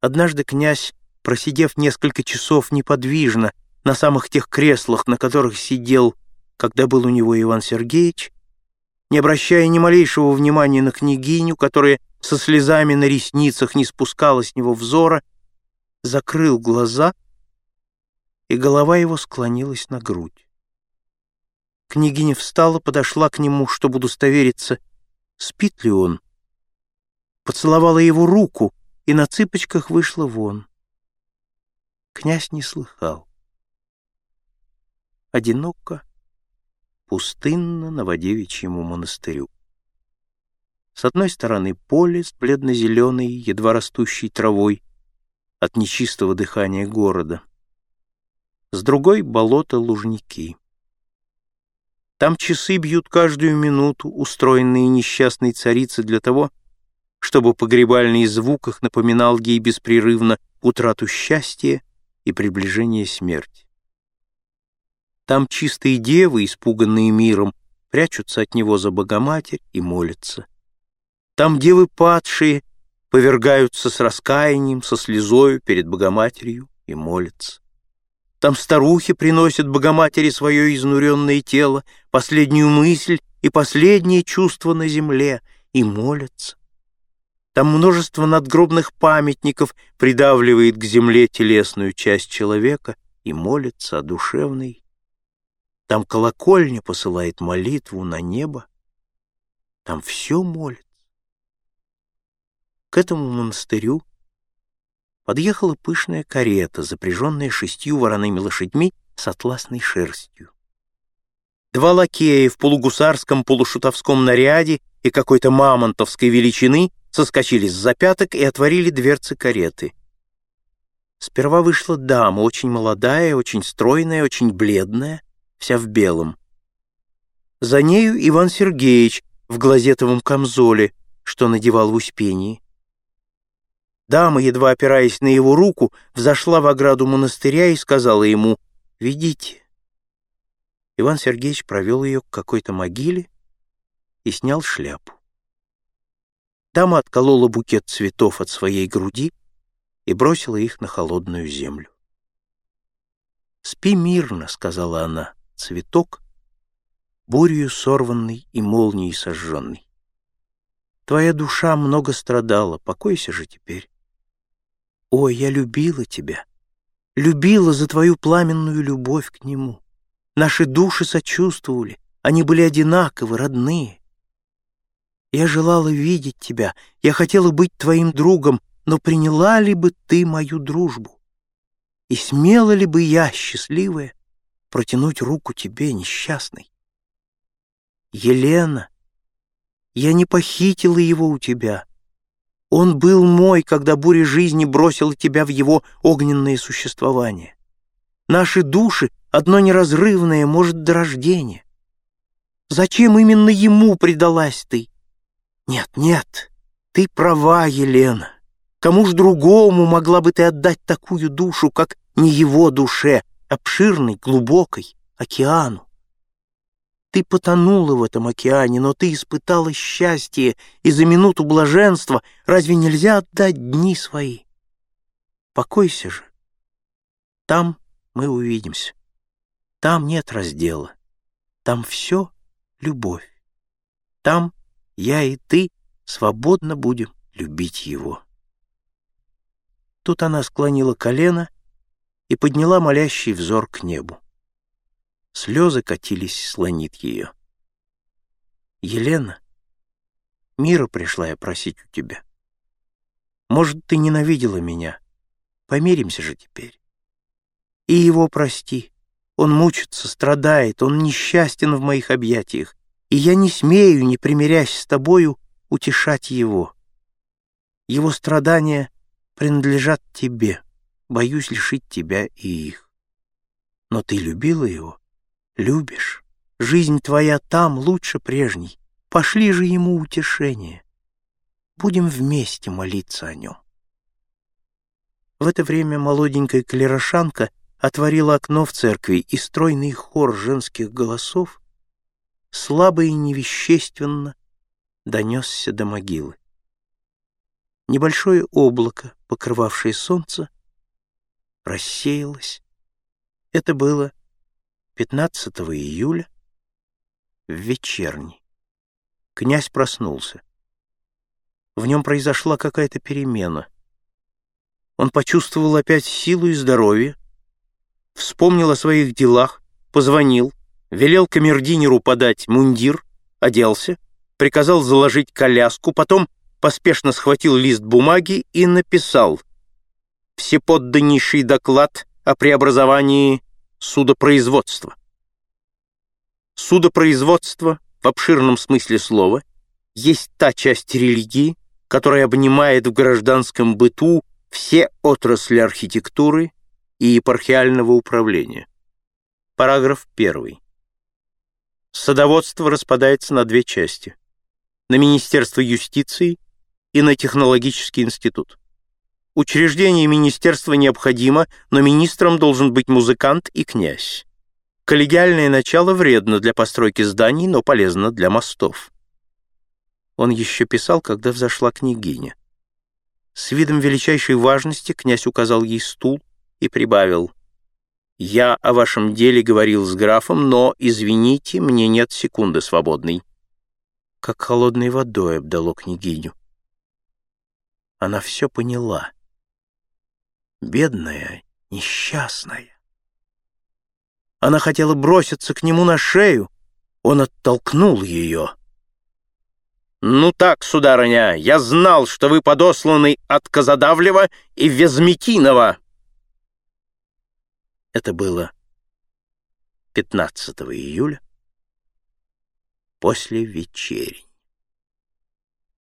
Однажды князь, просидев несколько часов неподвижно на самых тех креслах, на которых сидел, когда был у него Иван Сергеевич, не обращая ни малейшего внимания на княгиню, которая со слезами на ресницах не спускала с него взора, закрыл глаза, и голова его склонилась на грудь. Княгиня встала, подошла к нему, чтобы удостовериться, спит ли он, поцеловала его руку и на цыпочках вышла вон. Князь не слыхал. Одиноко, пустынно на Водевичьему монастырю. С одной стороны поле с бледно-зеленой, едва растущей травой от нечистого дыхания города. С другой — болото-лужники. Там часы бьют каждую минуту, устроенные несчастной царицей для того, чтобы погребальный звук их напоминал ей беспрерывно утрату счастья и приближение смерти. Там чистые девы, испуганные миром, прячутся от него за Богоматерь и молятся. Там девы падшие повергаются с раскаянием, со слезою перед Богоматерью и молятся. Там старухи приносят Богоматери свое изнуренное тело, последнюю мысль и последнее чувство на земле и молятся. Там множество надгробных памятников придавливает к земле телесную часть человека и молится о душевной. Там колокольня посылает молитву на небо. Там все молит. К этому монастырю подъехала пышная карета, запряженная шестью вороными лошадьми с атласной шерстью. Два лакея в полугусарском полушутовском наряде и какой-то мамонтовской величины соскочили с запяток и отворили дверцы кареты. Сперва вышла дама, очень молодая, очень стройная, очень бледная, вся в белом. За нею Иван Сергеевич в глазетовом камзоле, что надевал в Успении. Дама, едва опираясь на его руку, взошла в ограду монастыря и сказала ему «Ведите». Иван Сергеевич провел ее к какой-то могиле и снял шляпу. Дама отколола букет цветов от своей груди и бросила их на холодную землю. «Спи мирно», — сказала она, — «цветок, бурью сорванный и молнией сожженный. Твоя душа много страдала, покойся же теперь. Ой, я любила тебя, любила за твою пламенную любовь к нему. Наши души сочувствовали, они были одинаковы, родные. Я желала видеть тебя, я хотела быть твоим другом, но приняла ли бы ты мою дружбу? И смела ли бы я, счастливая, протянуть руку тебе, несчастной? Елена, я не похитила его у тебя, он был мой, когда буря жизни бросила тебя в его огненное существование. Наши души — одно неразрывное, может, до рождения. Зачем именно ему предалась ты? Нет, нет, ты права, Елена. Кому ж другому могла бы ты отдать такую душу, как не его душе, обширной, глубокой, океану? Ты потонула в этом океане, но ты испытала счастье, и за минуту блаженства разве нельзя отдать дни свои? Покойся же. Там мы увидимся. Там нет раздела. Там все любовь. Там я и ты свободно будем любить его. Тут она склонила колено и подняла молящий взор к небу. Слезы катились, слонит ее. «Елена, мира пришла я просить у тебя. Может, ты ненавидела меня? Помиримся же теперь. И его прости. Он мучится, страдает, он несчастен в моих объятиях, и я не смею, не примирясь с тобою, утешать его. Его страдания принадлежат тебе, боюсь лишить тебя и их. Но ты любила его? Любишь. Жизнь твоя там лучше прежней. Пошли же ему утешение. Будем вместе молиться о нем. В это время молоденькая клерошанка отворила окно в церкви, и стройный хор женских голосов слабо и невещественно донесся до могилы. Небольшое облако, покрывавшее солнце, рассеялось. Это было 15 июля в вечерний. Князь проснулся. В нем произошла какая-то перемена. Он почувствовал опять силу и здоровье, вспомнил о своих делах, позвонил, велел камердинеру подать мундир, оделся, приказал заложить коляску, потом поспешно схватил лист бумаги и написал «Всеподданнейший доклад о преобразовании судопроизводства». Судопроизводство, в обширном смысле слова, есть та часть религии, которая обнимает в гражданском быту все отрасли архитектуры и епархиального управления. Параграф 1. Садоводство распадается на две части. На Министерство юстиции и на Технологический институт. Учреждение министерства необходимо, но министром должен быть музыкант и князь. Коллегиальное начало вредно для постройки зданий, но полезно для мостов. Он еще писал, когда взошла княгиня. С видом величайшей важности князь указал ей стул и прибавил. «Я о вашем деле говорил с графом, но, извините, мне нет секунды свободной». Как холодной водой обдало княгиню. Она все поняла. Бедная, несчастная. Она хотела броситься к нему на шею. Он оттолкнул ее. «Ну так, сударыня, я знал, что вы подосланы от Казадавлева и Везметинова». Это было 15 июля после вечери.